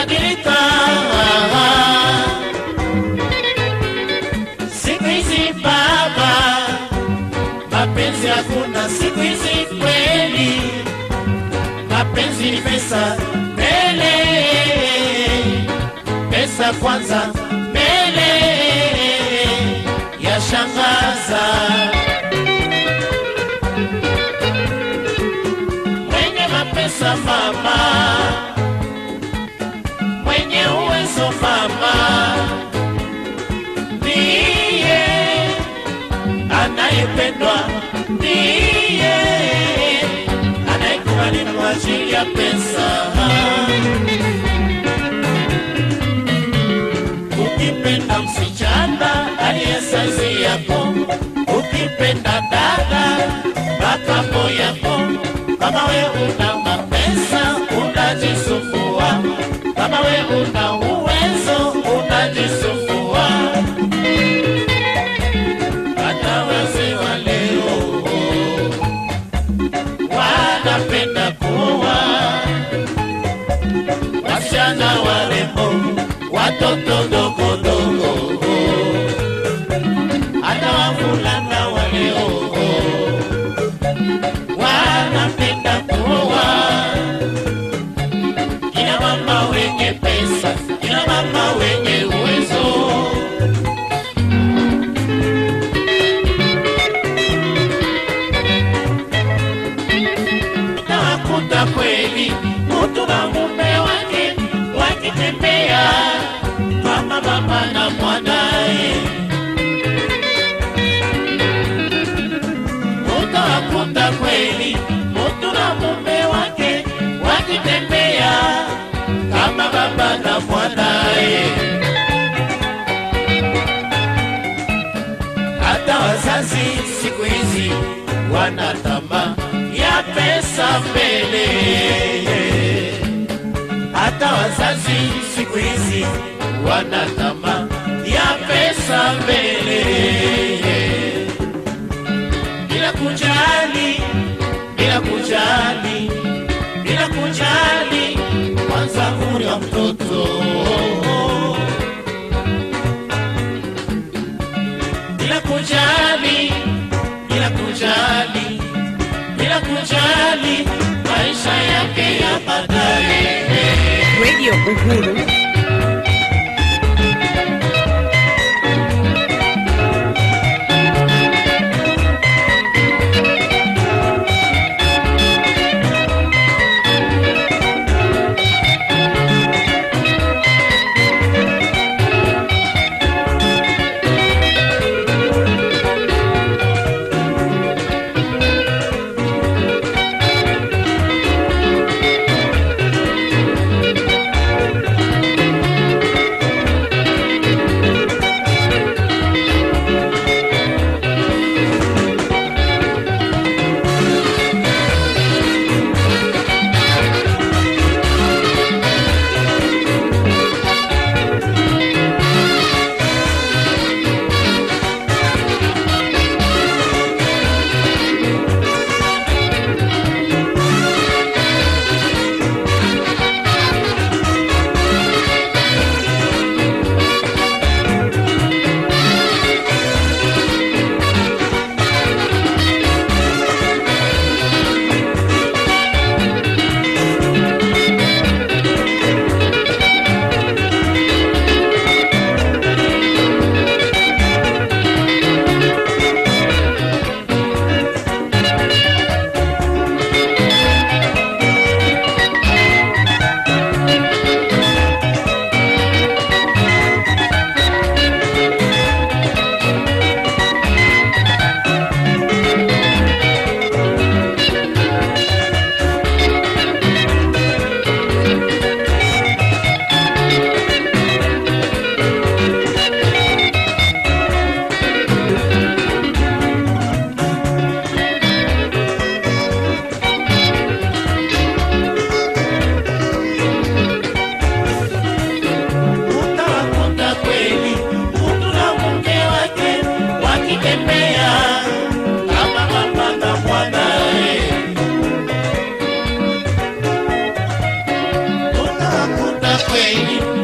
yamebadilika. Siku hizi baba, mapenzi hakuna siku hizi kweli, mapenzi ni pesa mbele, pesa kwanza mbele, yashangaza. mwenye mapesa mama, mwenye uwezo mama, ndiye anayependwa, ndiye anayekubalika kwa ajili ya pesa. Ukipenda msichana aliye saizi yako, ukipenda dada makambo yako, kama we una mapesa unajisumbua, kama we una watoto dogo dogo, hata wavulana wa leo wanapenda kuoa kina mama wenye pesa, kina mama wenye uwezo. Utakuta kweli mtu na mume wake wakitembea, mama na mwanaye utakuta kweli mutu na mume wake wakitembea kama baba na mwanaye. Hata wazazi siku hizi wanatamba ya pesa mbele. Hata wazazi siku hizi wana tamaa ya pesa mbele. Bila kujali, bila kujali, bila kujali kwanza umri mtoto, bila kujali, bila kujali, bila kujali maisha yake ya baadaye. Radio Uhuru akitembea kama mapanda mwanae, unakuta kweli.